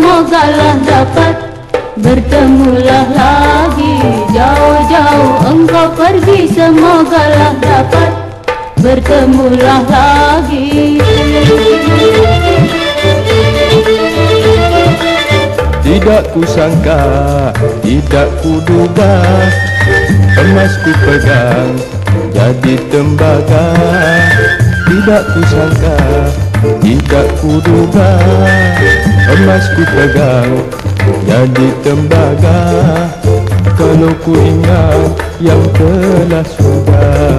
semoga lah dapat bertemu lah lagi. Jauh-jauh engkau pergi semoga lah dapat bertemu lah lagi. Tidak kusangka tidak kuduga emas ku pegang jadi tembaga. Tidak kusangka tidak kuduga Emas pegang, jadi tembaga. Kalau ku ingat yang telah sudah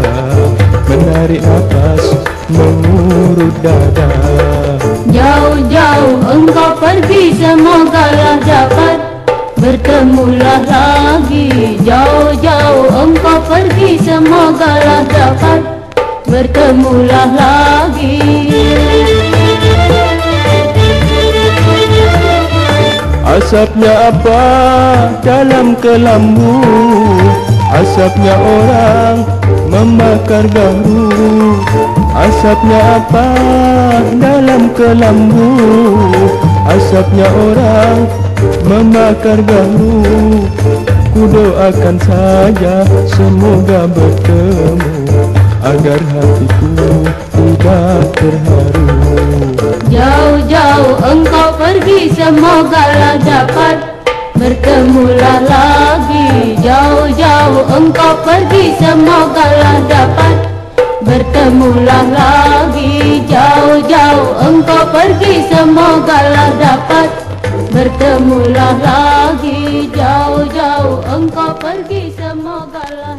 Menarik nafas, mengurut dada. Jauh-jauh engkau pergi semogalah dapat Bertemulah lagi. Jauh-jauh engkau pergi semogalah dapat Bertemulah lagi Asapnya apa dalam kelambu? Asapnya orang membakar garu Asapnya apa dalam kelambu? Asapnya orang membakar garu Ku doakan saja semoga bertemu Agar hatiku tidak terharu. Jauh-jauh engkau pergi semogalah dapat. Bertemulah lagi Jauh-jauh engkau pergi semogalah dapat. Bertemulah lagi Jauh-jauh engkau pergi semogalah dapat. Bertemulah lagi Jauh-jauh engkau pergi semogalah